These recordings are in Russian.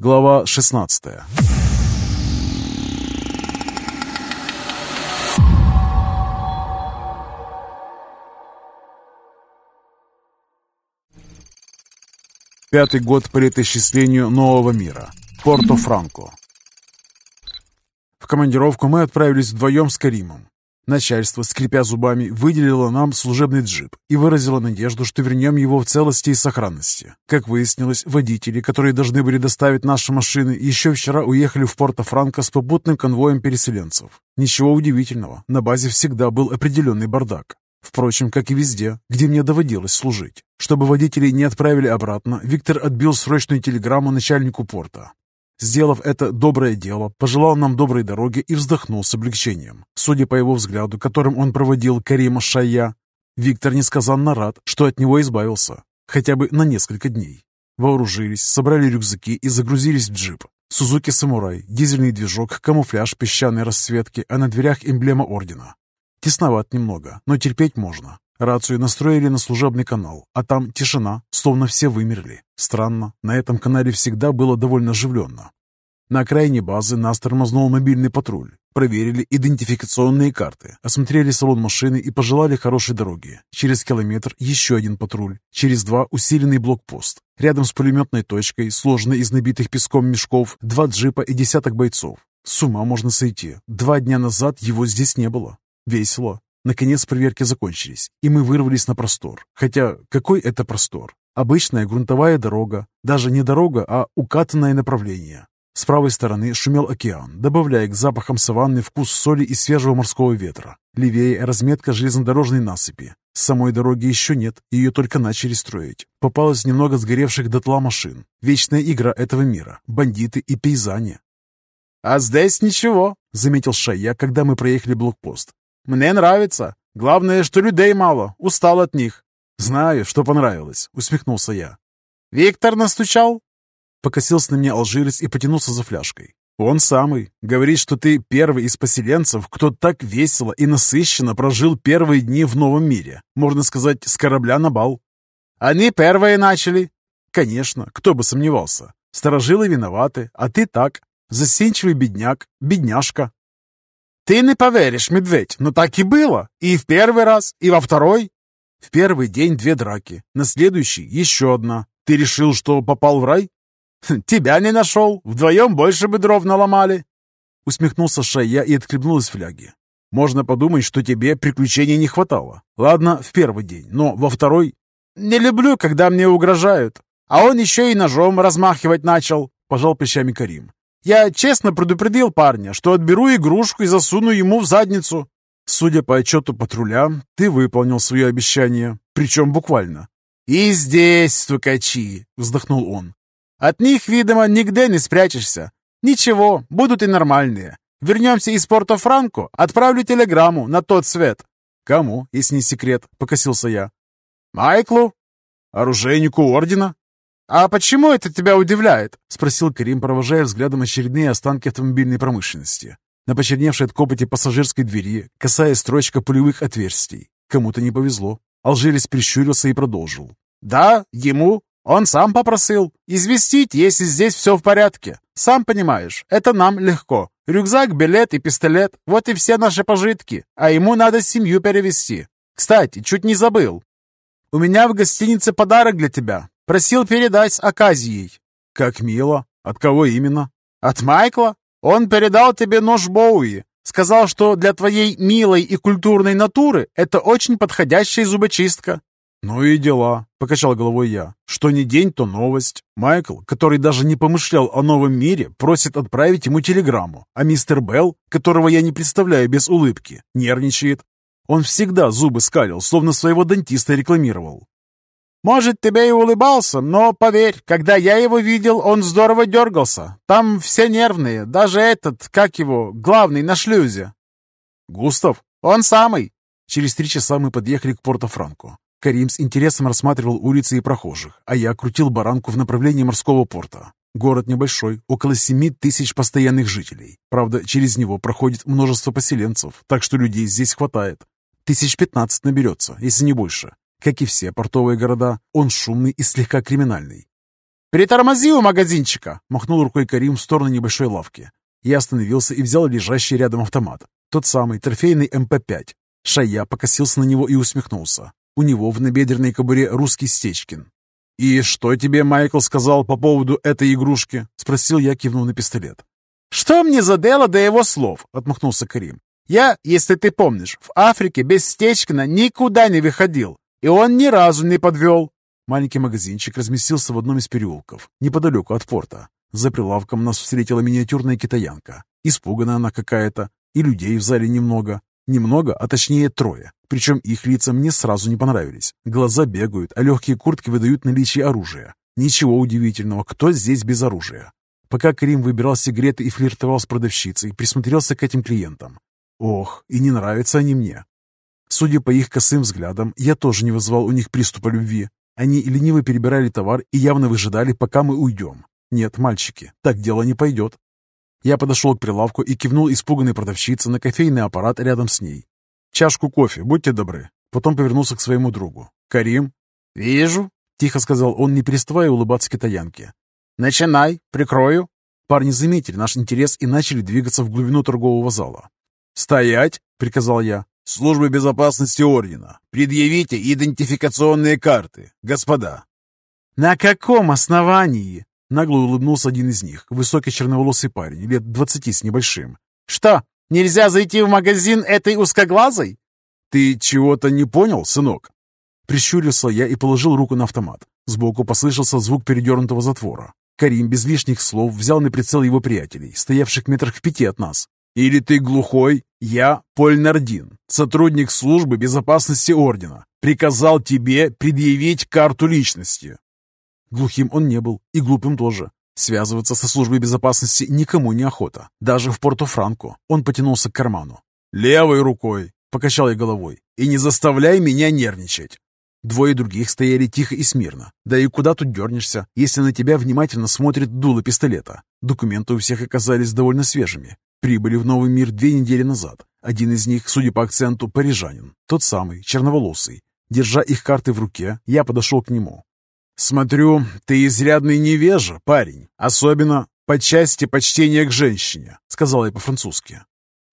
Глава 16 Пятый год по летоисчислению нового мира. Порто-Франко. В командировку мы отправились вдвоем с Каримом. Начальство, скрипя зубами, выделило нам служебный джип и выразило надежду, что вернем его в целости и сохранности. Как выяснилось, водители, которые должны были доставить наши машины, еще вчера уехали в Порто-Франко с попутным конвоем переселенцев. Ничего удивительного, на базе всегда был определенный бардак. Впрочем, как и везде, где мне доводилось служить. Чтобы водителей не отправили обратно, Виктор отбил срочную телеграмму начальнику порта. Сделав это доброе дело, пожелал нам доброй дороги и вздохнул с облегчением. Судя по его взгляду, которым он проводил Карима Шая, Виктор несказанно рад, что от него избавился, хотя бы на несколько дней. Вооружились, собрали рюкзаки и загрузились в джип. Сузуки Самурай, дизельный движок, камуфляж песчаной расцветки, а на дверях эмблема ордена. Тесноват немного, но терпеть можно. Рацию настроили на служебный канал, а там тишина, словно все вымерли. Странно, на этом канале всегда было довольно оживленно. На окраине базы нас тормознул мобильный патруль. Проверили идентификационные карты, осмотрели салон машины и пожелали хорошей дороги. Через километр еще один патруль, через два усиленный блокпост. Рядом с пулеметной точкой, сложенной из набитых песком мешков, два джипа и десяток бойцов. С ума можно сойти. Два дня назад его здесь не было. Весело. Наконец проверки закончились, и мы вырвались на простор. Хотя, какой это простор? Обычная грунтовая дорога, даже не дорога, а укатанное направление. С правой стороны шумел океан, добавляя к запахам саванны вкус соли и свежего морского ветра. Левее разметка железнодорожной насыпи. Самой дороги еще нет, ее только начали строить. Попалось немного сгоревших дотла машин. Вечная игра этого мира, бандиты и пейзане. «А здесь ничего», — заметил Шая, когда мы проехали блокпост. Мне нравится. Главное, что людей мало. Устал от них. Знаю, что понравилось, усмехнулся я. Виктор настучал? Покосился на меня алжирец и потянулся за фляжкой. Он самый. Говорит, что ты первый из поселенцев, кто так весело и насыщенно прожил первые дни в новом мире. Можно сказать, с корабля на бал. Они первые начали. Конечно, кто бы сомневался. Старожилы виноваты, а ты так. Засенчивый бедняк, бедняжка. «Ты не поверишь, медведь, но так и было. И в первый раз, и во второй». В первый день две драки, на следующий еще одна. Ты решил, что попал в рай? Хм, тебя не нашел. Вдвоем больше бы дров наломали. Усмехнулся Шая и отхлебнул из фляги. Можно подумать, что тебе приключений не хватало. Ладно, в первый день, но во второй... Не люблю, когда мне угрожают. А он еще и ножом размахивать начал, пожал плечами Карим. Я честно предупредил парня, что отберу игрушку и засуну ему в задницу. Судя по отчету патруля, ты выполнил свое обещание, причем буквально. «И здесь, стукачи!» — вздохнул он. «От них, видимо, нигде не спрячешься. Ничего, будут и нормальные. Вернемся из Порто-Франко, отправлю телеграмму на тот свет». «Кому, если не секрет?» — покосился я. «Майклу». «Оружейнику ордена?» «А почему это тебя удивляет?» — спросил Карим, провожая взглядом очередные останки автомобильной промышленности. На почерневшей от копоти пассажирской двери, касаясь строчка пулевых отверстий. Кому-то не повезло. Алжирец прищурился и продолжил. «Да, ему. Он сам попросил. Известить, если здесь все в порядке. Сам понимаешь, это нам легко. Рюкзак, билет и пистолет — вот и все наши пожитки. А ему надо семью перевести. Кстати, чуть не забыл. У меня в гостинице подарок для тебя. Просил передать с Аказией». «Как мило. От кого именно?» «От Майкла. Он передал тебе нож Боуи. Сказал, что для твоей милой и культурной натуры это очень подходящая зубочистка». «Ну и дела», — покачал головой я. «Что ни день, то новость. Майкл, который даже не помышлял о новом мире, просит отправить ему телеграмму, а мистер Белл, которого я не представляю без улыбки, нервничает. Он всегда зубы скалил, словно своего дантиста рекламировал. Может, тебе и улыбался, но поверь, когда я его видел, он здорово дергался. Там все нервные, даже этот, как его, главный на шлюзе. Густав? Он самый. Через три часа мы подъехали к Порто-Франко. Карим с интересом рассматривал улицы и прохожих, а я крутил баранку в направлении морского порта. Город небольшой, около семи тысяч постоянных жителей. Правда, через него проходит множество поселенцев, так что людей здесь хватает. Тысяч пятнадцать наберется, если не больше. Как и все портовые города, он шумный и слегка криминальный. «Притормози у магазинчика!» — махнул рукой Карим в сторону небольшой лавки. Я остановился и взял лежащий рядом автомат. Тот самый, трофейный МП-5. Шая покосился на него и усмехнулся. У него в набедренной кобуре русский Стечкин. «И что тебе Майкл сказал по поводу этой игрушки?» — спросил я, кивнув на пистолет. «Что мне за дело до его слов?» — отмахнулся Карим. «Я, если ты помнишь, в Африке без Стечкина никуда не выходил, и он ни разу не подвел». Маленький магазинчик разместился в одном из переулков, неподалеку от порта. За прилавком нас встретила миниатюрная китаянка. Испуганная она какая-то, и людей в зале немного. Немного, а точнее трое. Причем их лица мне сразу не понравились. Глаза бегают, а легкие куртки выдают наличие оружия. Ничего удивительного, кто здесь без оружия. Пока Крим выбирал сигареты и флиртовал с продавщицей, присмотрелся к этим клиентам. Ох, и не нравятся они мне. Судя по их косым взглядам, я тоже не вызвал у них приступа любви. Они лениво перебирали товар и явно выжидали, пока мы уйдем. Нет, мальчики, так дело не пойдет. Я подошел к прилавку и кивнул испуганной продавщице на кофейный аппарат рядом с ней. «Чашку кофе, будьте добры». Потом повернулся к своему другу. «Карим?» «Вижу», — тихо сказал он, не переставая улыбаться китаянке. «Начинай, прикрою». Парни заметили наш интерес и начали двигаться в глубину торгового зала. «Стоять!» — приказал я. «Служба безопасности Ордена, предъявите идентификационные карты, господа». «На каком основании?» Нагло улыбнулся один из них, высокий черноволосый парень, лет двадцати с небольшим. «Что, нельзя зайти в магазин этой узкоглазой?» «Ты чего-то не понял, сынок?» Прищурился я и положил руку на автомат. Сбоку послышался звук передернутого затвора. Карим без лишних слов взял на прицел его приятелей, стоявших метрах в пяти от нас. «Или ты глухой? Я, Поль Нардин, сотрудник службы безопасности Ордена, приказал тебе предъявить карту личности. Глухим он не был, и глупым тоже. Связываться со службой безопасности никому не охота. Даже в Порто-Франко он потянулся к карману. «Левой рукой!» — покачал я головой. «И не заставляй меня нервничать!» Двое других стояли тихо и смирно. Да и куда тут дернешься, если на тебя внимательно смотрит дуло пистолета? Документы у всех оказались довольно свежими. Прибыли в новый мир две недели назад. Один из них, судя по акценту, парижанин. Тот самый, черноволосый. Держа их карты в руке, я подошел к нему. «Смотрю, ты изрядный невежа, парень, особенно по части почтения к женщине», — сказал я по-французски.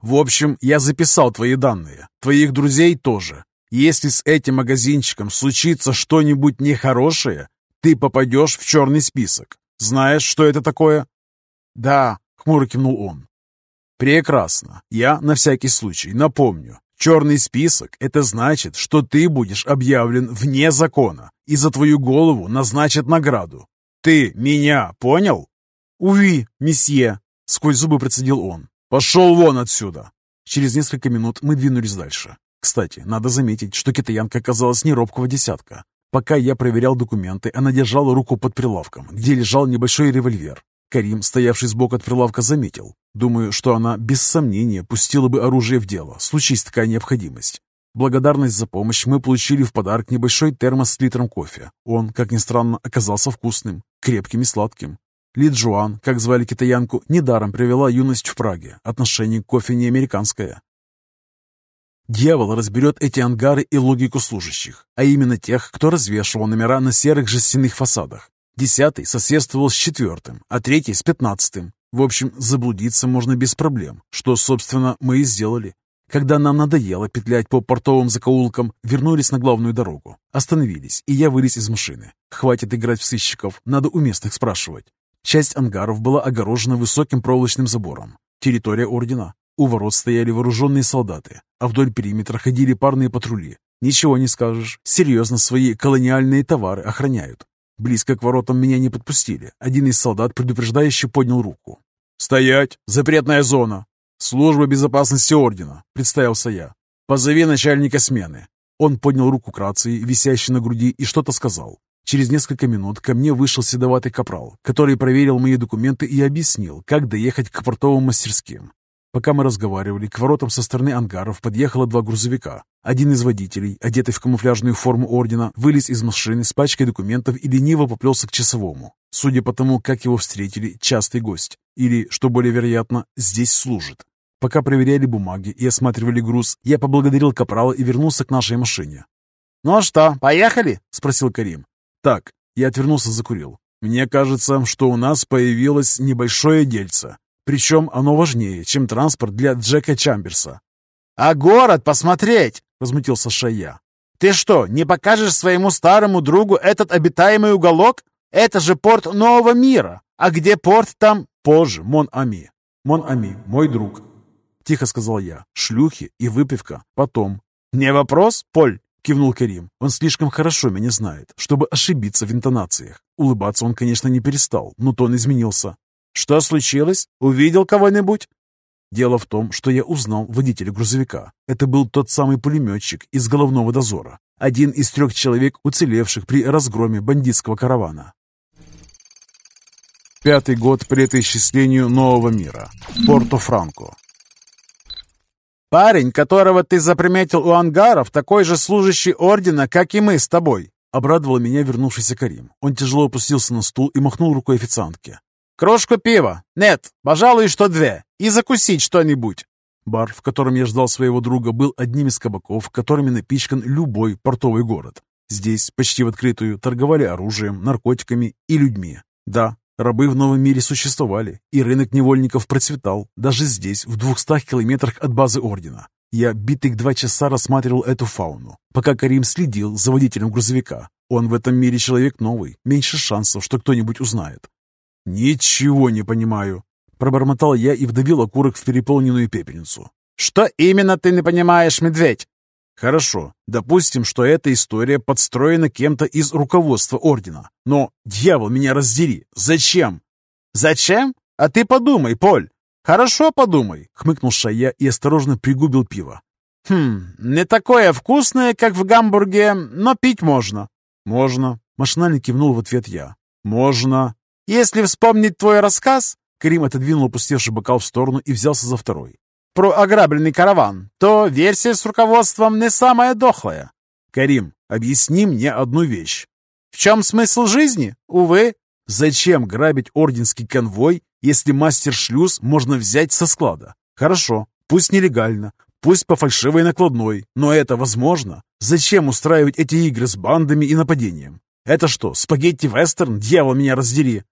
«В общем, я записал твои данные, твоих друзей тоже. Если с этим магазинчиком случится что-нибудь нехорошее, ты попадешь в черный список. Знаешь, что это такое?» «Да», — хмуро кивнул он. «Прекрасно. Я, на всякий случай, напомню. Черный список – это значит, что ты будешь объявлен вне закона, и за твою голову назначат награду. Ты меня понял? «Уви, месье!» – сквозь зубы процедил он. «Пошел вон отсюда!» Через несколько минут мы двинулись дальше. Кстати, надо заметить, что китаянка оказалась не робкого десятка. Пока я проверял документы, она держала руку под прилавком, где лежал небольшой револьвер. Карим, стоявший сбоку от прилавка, заметил. Думаю, что она без сомнения пустила бы оружие в дело, случись такая необходимость. Благодарность за помощь мы получили в подарок небольшой термос с литром кофе. Он, как ни странно, оказался вкусным, крепким и сладким. Ли Джуан, как звали китаянку, недаром привела юность в Праге. Отношение к кофе не американское. Дьявол разберет эти ангары и логику служащих, а именно тех, кто развешивал номера на серых жестяных фасадах. Десятый соседствовал с четвертым, а третий с пятнадцатым. В общем, заблудиться можно без проблем, что, собственно, мы и сделали. Когда нам надоело петлять по портовым закоулкам, вернулись на главную дорогу. Остановились, и я вылез из машины. Хватит играть в сыщиков, надо у местных спрашивать. Часть ангаров была огорожена высоким проволочным забором. Территория ордена. У ворот стояли вооруженные солдаты, а вдоль периметра ходили парные патрули. Ничего не скажешь, серьезно свои колониальные товары охраняют. Близко к воротам меня не подпустили. Один из солдат предупреждающе поднял руку. «Стоять! Запретная зона!» «Служба безопасности ордена», — представился я. «Позови начальника смены». Он поднял руку к рации, висящей на груди, и что-то сказал. Через несколько минут ко мне вышел седоватый капрал, который проверил мои документы и объяснил, как доехать к портовым мастерским. Пока мы разговаривали, к воротам со стороны ангаров подъехало два грузовика. Один из водителей, одетый в камуфляжную форму ордена, вылез из машины с пачкой документов и лениво поплелся к часовому. Судя по тому, как его встретили, частый гость. Или, что более вероятно, здесь служит. Пока проверяли бумаги и осматривали груз, я поблагодарил капрала и вернулся к нашей машине. «Ну что, поехали?» — спросил Карим. «Так». Я отвернулся, закурил. Мне кажется, что у нас появилось небольшое дельце. Причем оно важнее, чем транспорт для Джека Чамберса. «А город посмотреть!» — возмутился Шая. «Ты что, не покажешь своему старому другу этот обитаемый уголок? Это же порт нового мира! А где порт там?» «Позже, Мон-Ами. Мон-Ами, мой друг». Тихо сказал я. «Шлюхи и выпивка. Потом». «Не вопрос, Поль?» — кивнул Карим. «Он слишком хорошо меня знает, чтобы ошибиться в интонациях. Улыбаться он, конечно, не перестал, но тон изменился. «Что случилось? Увидел кого-нибудь?» Дело в том, что я узнал водителя грузовика. Это был тот самый пулеметчик из головного дозора. Один из трех человек, уцелевших при разгроме бандитского каравана. Пятый год при нового мира. Порто-Франко. «Парень, которого ты заприметил у ангаров, такой же служащий ордена, как и мы с тобой», обрадовал меня вернувшийся Карим. Он тяжело опустился на стул и махнул рукой официантке. «Крошку пива? Нет, пожалуй, что две. И закусить что-нибудь». Бар, в котором я ждал своего друга, был одним из кабаков, которыми напичкан любой портовый город. Здесь, почти в открытую, торговали оружием, наркотиками и людьми. Да, рабы в новом мире существовали, и рынок невольников процветал, даже здесь, в двухстах километрах от базы Ордена. Я битых два часа рассматривал эту фауну, пока Карим следил за водителем грузовика. Он в этом мире человек новый, меньше шансов, что кто-нибудь узнает. «Ничего не понимаю», — пробормотал я и вдавил окурок в переполненную пепельницу. «Что именно ты не понимаешь, медведь?» «Хорошо, допустим, что эта история подстроена кем-то из руководства Ордена. Но, дьявол, меня раздери, зачем?» «Зачем? А ты подумай, Поль. Хорошо подумай», — хмыкнул Шая и осторожно пригубил пиво. «Хм, не такое вкусное, как в Гамбурге, но пить можно». «Можно», — машинально кивнул в ответ я. «Можно». Если вспомнить твой рассказ, Карим отодвинул опустевший бокал в сторону и взялся за второй. Про ограбленный караван, то версия с руководством не самая дохлая. Карим, объясни мне одну вещь. В чем смысл жизни? Увы. Зачем грабить орденский конвой, если мастер-шлюз можно взять со склада? Хорошо, пусть нелегально, пусть по фальшивой накладной, но это возможно. Зачем устраивать эти игры с бандами и нападением? Это что, спагетти-вестерн? Дьявол меня раздери!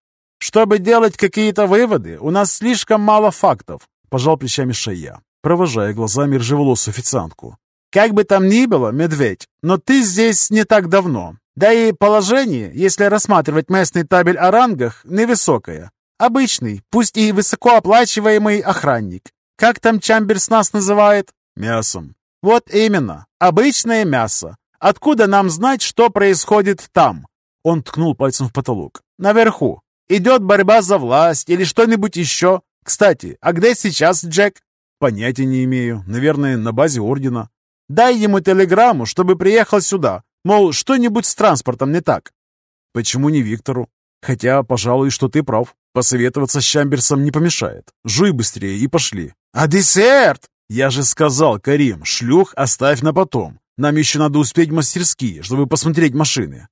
«Чтобы делать какие-то выводы, у нас слишком мало фактов», — пожал плечами Шая, провожая глазами ржеволосую официантку. «Как бы там ни было, медведь, но ты здесь не так давно. Да и положение, если рассматривать местный табель о рангах, невысокое. Обычный, пусть и высокооплачиваемый охранник. Как там Чамберс нас называет? Мясом. Вот именно, обычное мясо. Откуда нам знать, что происходит там? Он ткнул пальцем в потолок. Наверху. Идет борьба за власть или что-нибудь еще. Кстати, а где сейчас Джек? Понятия не имею. Наверное, на базе Ордена. Дай ему телеграмму, чтобы приехал сюда. Мол, что-нибудь с транспортом не так. Почему не Виктору? Хотя, пожалуй, что ты прав. Посоветоваться с Чамберсом не помешает. Жуй быстрее и пошли. А десерт? Я же сказал, Карим, шлюх оставь на потом. Нам еще надо успеть в мастерские, чтобы посмотреть машины.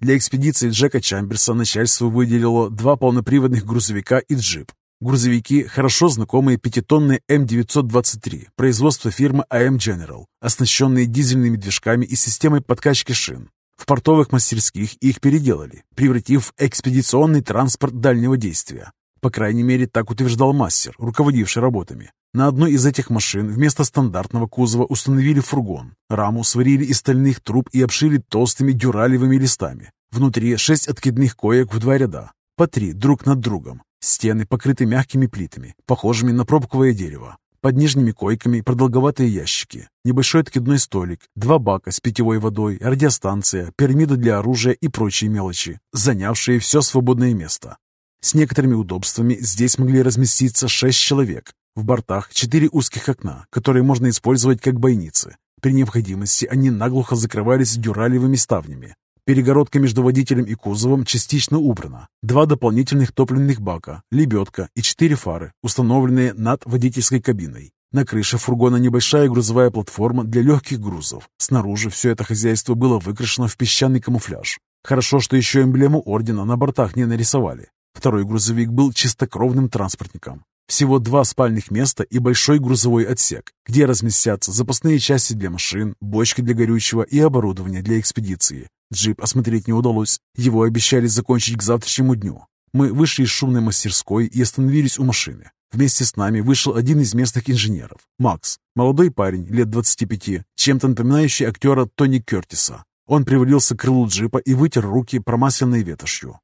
Для экспедиции Джека Чамберса начальство выделило два полноприводных грузовика и джип. Грузовики – хорошо знакомые пятитонные М923 производства фирмы AM General, оснащенные дизельными движками и системой подкачки шин. В портовых мастерских их переделали, превратив в экспедиционный транспорт дальнего действия. По крайней мере, так утверждал мастер, руководивший работами. На одной из этих машин вместо стандартного кузова установили фургон. Раму сварили из стальных труб и обшили толстыми дюралевыми листами. Внутри шесть откидных коек в два ряда, по три друг над другом. Стены покрыты мягкими плитами, похожими на пробковое дерево. Под нижними койками продолговатые ящики, небольшой откидной столик, два бака с питьевой водой, радиостанция, пирамида для оружия и прочие мелочи, занявшие все свободное место. С некоторыми удобствами здесь могли разместиться шесть человек, в бортах четыре узких окна, которые можно использовать как бойницы. При необходимости они наглухо закрывались дюралевыми ставнями. Перегородка между водителем и кузовом частично убрана. Два дополнительных топливных бака, лебедка и четыре фары, установленные над водительской кабиной. На крыше фургона небольшая грузовая платформа для легких грузов. Снаружи все это хозяйство было выкрашено в песчаный камуфляж. Хорошо, что еще эмблему ордена на бортах не нарисовали. Второй грузовик был чистокровным транспортником. Всего два спальных места и большой грузовой отсек, где разместятся запасные части для машин, бочки для горючего и оборудование для экспедиции. Джип осмотреть не удалось. Его обещали закончить к завтрашнему дню. Мы вышли из шумной мастерской и остановились у машины. Вместе с нами вышел один из местных инженеров, Макс, молодой парень, лет 25, чем-то напоминающий актера Тони Кертиса. Он привалился к крылу джипа и вытер руки промасленной ветошью.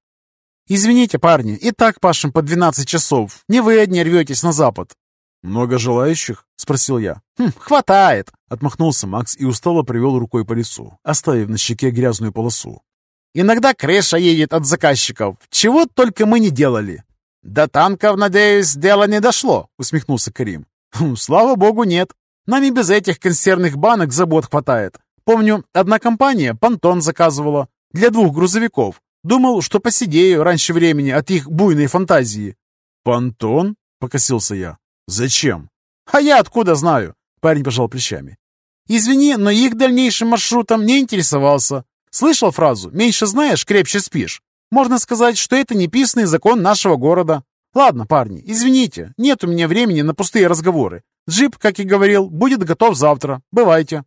«Извините, парни, и так пашем по 12 часов. Не вы одни рветесь на запад». «Много желающих?» — спросил я. «Хм, хватает!» — отмахнулся Макс и устало привел рукой по лицу, оставив на щеке грязную полосу. «Иногда крыша едет от заказчиков. Чего только мы не делали!» «До танков, надеюсь, дело не дошло», — усмехнулся Карим. «Хм, «Слава богу, нет. Нам и без этих консервных банок забот хватает. Помню, одна компания понтон заказывала для двух грузовиков. Думал, что посидею раньше времени от их буйной фантазии». «Понтон?» — покосился я. «Зачем?» «А я откуда знаю?» — парень пожал плечами. «Извини, но их дальнейшим маршрутом не интересовался. Слышал фразу «меньше знаешь, крепче спишь»? Можно сказать, что это неписанный закон нашего города. Ладно, парни, извините, нет у меня времени на пустые разговоры. Джип, как и говорил, будет готов завтра. Бывайте.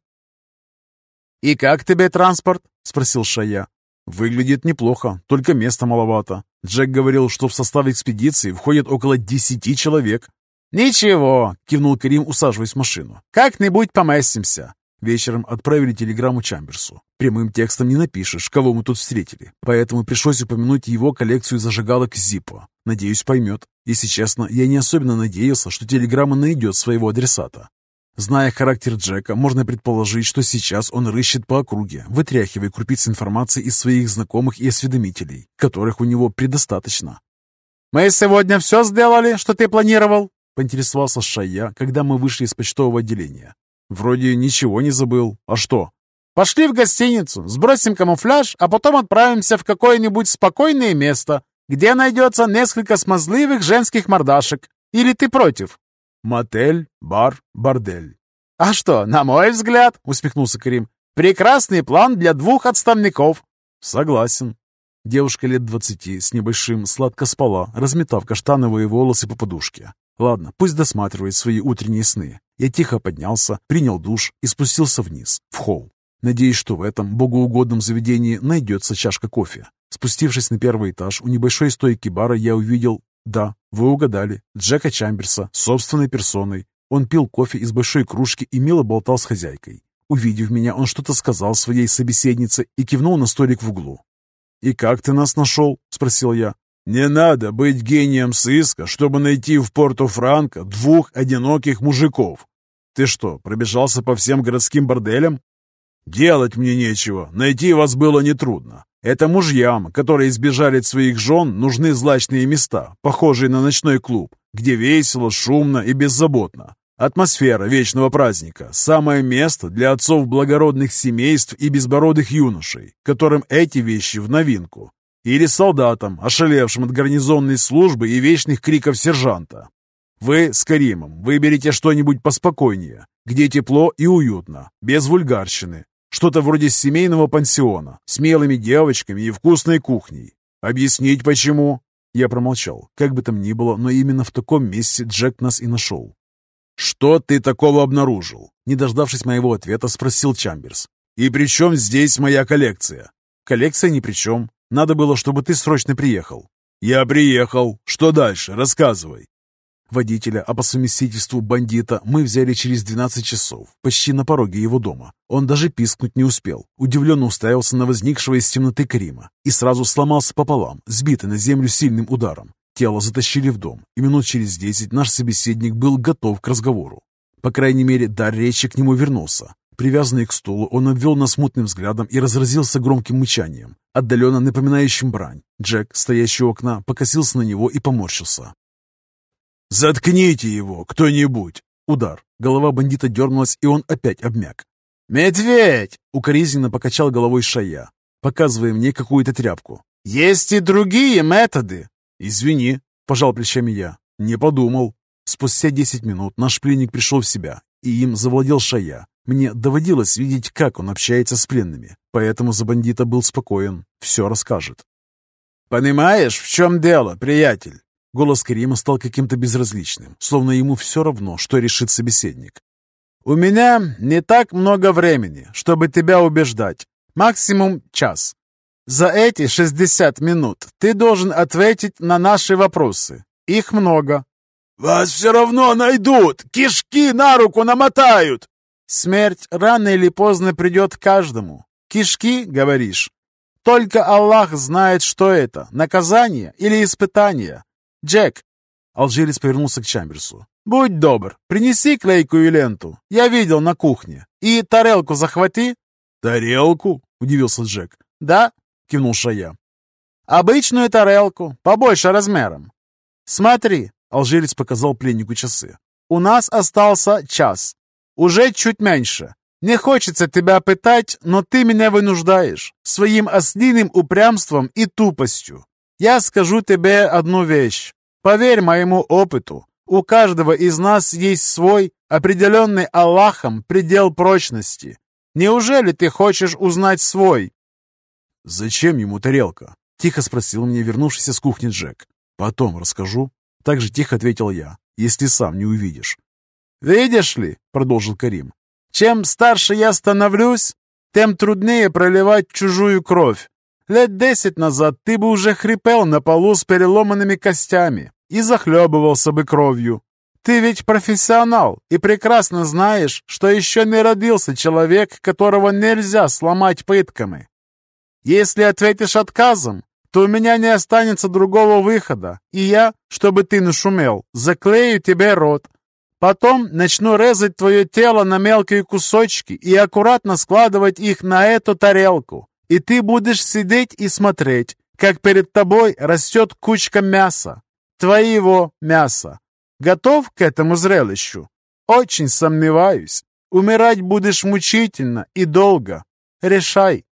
«И как тебе транспорт?» — спросил Шая. «Выглядит неплохо, только места маловато. Джек говорил, что в состав экспедиции входит около десяти человек». «Ничего», — кивнул Карим, усаживаясь в машину. «Как-нибудь поместимся». Вечером отправили телеграмму Чамберсу. Прямым текстом не напишешь, кого мы тут встретили, поэтому пришлось упомянуть его коллекцию зажигалок Зиппо. Надеюсь, поймет. Если честно, я не особенно надеялся, что телеграмма найдет своего адресата. Зная характер Джека, можно предположить, что сейчас он рыщет по округе, вытряхивая крупицы информации из своих знакомых и осведомителей, которых у него предостаточно. «Мы сегодня все сделали, что ты планировал?» — поинтересовался Шая, когда мы вышли из почтового отделения. «Вроде ничего не забыл. А что?» «Пошли в гостиницу, сбросим камуфляж, а потом отправимся в какое-нибудь спокойное место, где найдется несколько смазливых женских мордашек. Или ты против?» «Мотель, бар, бордель». «А что, на мой взгляд, — усмехнулся Карим, — прекрасный план для двух отставников». «Согласен». Девушка лет двадцати с небольшим сладко спала, разметав каштановые волосы по подушке. Ладно, пусть досматривает свои утренние сны. Я тихо поднялся, принял душ и спустился вниз, в холл. Надеюсь, что в этом богоугодном заведении найдется чашка кофе. Спустившись на первый этаж, у небольшой стойки бара я увидел... Да, вы угадали. Джека Чамберса, собственной персоной. Он пил кофе из большой кружки и мило болтал с хозяйкой. Увидев меня, он что-то сказал своей собеседнице и кивнул на столик в углу. «И как ты нас нашел?» — спросил я. «Не надо быть гением сыска, чтобы найти в Порту-Франко двух одиноких мужиков. Ты что, пробежался по всем городским борделям? Делать мне нечего, найти вас было нетрудно. Это мужьям, которые избежали от своих жен, нужны злачные места, похожие на ночной клуб, где весело, шумно и беззаботно. Атмосфера вечного праздника – самое место для отцов благородных семейств и безбородых юношей, которым эти вещи в новинку. Или солдатам, ошалевшим от гарнизонной службы и вечных криков сержанта. Вы с Каримом выберите что-нибудь поспокойнее, где тепло и уютно, без вульгарщины. Что-то вроде семейного пансиона, с милыми девочками и вкусной кухней. Объяснить почему? Я промолчал. Как бы там ни было, но именно в таком месте Джек нас и нашел. «Что ты такого обнаружил?» Не дождавшись моего ответа, спросил Чамберс. «И при чем здесь моя коллекция?» «Коллекция ни при чем. Надо было, чтобы ты срочно приехал». «Я приехал. Что дальше? Рассказывай». Водителя, а по совместительству бандита, мы взяли через 12 часов, почти на пороге его дома. Он даже пискнуть не успел. Удивленно уставился на возникшего из темноты Карима и сразу сломался пополам, сбитый на землю сильным ударом. Тело затащили в дом, и минут через десять наш собеседник был готов к разговору. По крайней мере, дар речи к нему вернулся. Привязанный к стулу, он обвел нас мутным взглядом и разразился громким мычанием, отдаленно напоминающим брань. Джек, стоящий у окна, покосился на него и поморщился. «Заткните его, кто-нибудь!» Удар. Голова бандита дернулась, и он опять обмяк. «Медведь!» — укоризненно покачал головой Шая, показывая мне какую-то тряпку. «Есть и другие методы!» «Извини», — пожал плечами я. «Не подумал». Спустя десять минут наш пленник пришел в себя, и им завладел Шая. Мне доводилось видеть, как он общается с пленными, поэтому за бандита был спокоен, все расскажет. «Понимаешь, в чем дело, приятель?» Голос Карима стал каким-то безразличным, словно ему все равно, что решит собеседник. «У меня не так много времени, чтобы тебя убеждать. Максимум час. За эти 60 минут ты должен ответить на наши вопросы. Их много. «Вас все равно найдут! Кишки на руку намотают!» Смерть рано или поздно придет каждому. Кишки, говоришь? Только Аллах знает, что это, наказание или испытание. Джек, алжирец повернулся к Чамберсу. «Будь добр, принеси клейкую ленту. Я видел на кухне. И тарелку захвати». «Тарелку?» — удивился Джек. «Да», — кивнул Шая. «Обычную тарелку, побольше размером. Смотри, Алжирец показал пленнику часы. «У нас остался час. Уже чуть меньше. Не хочется тебя пытать, но ты меня вынуждаешь своим ослиным упрямством и тупостью. Я скажу тебе одну вещь. Поверь моему опыту. У каждого из нас есть свой, определенный Аллахом, предел прочности. Неужели ты хочешь узнать свой?» «Зачем ему тарелка?» — тихо спросил мне вернувшийся с кухни Джек. «Потом расскажу». Так же тихо ответил я, если сам не увидишь. «Видишь ли», — продолжил Карим, — «чем старше я становлюсь, тем труднее проливать чужую кровь. Лет десять назад ты бы уже хрипел на полу с переломанными костями и захлебывался бы кровью. Ты ведь профессионал и прекрасно знаешь, что еще не родился человек, которого нельзя сломать пытками. Если ответишь отказом, то у меня не останется другого выхода, и я, чтобы ты не шумел, заклею тебе рот. Потом начну резать твое тело на мелкие кусочки и аккуратно складывать их на эту тарелку. И ты будешь сидеть и смотреть, как перед тобой растет кучка мяса. Твоего мяса. Готов к этому зрелищу? Очень сомневаюсь. Умирать будешь мучительно и долго. Решай.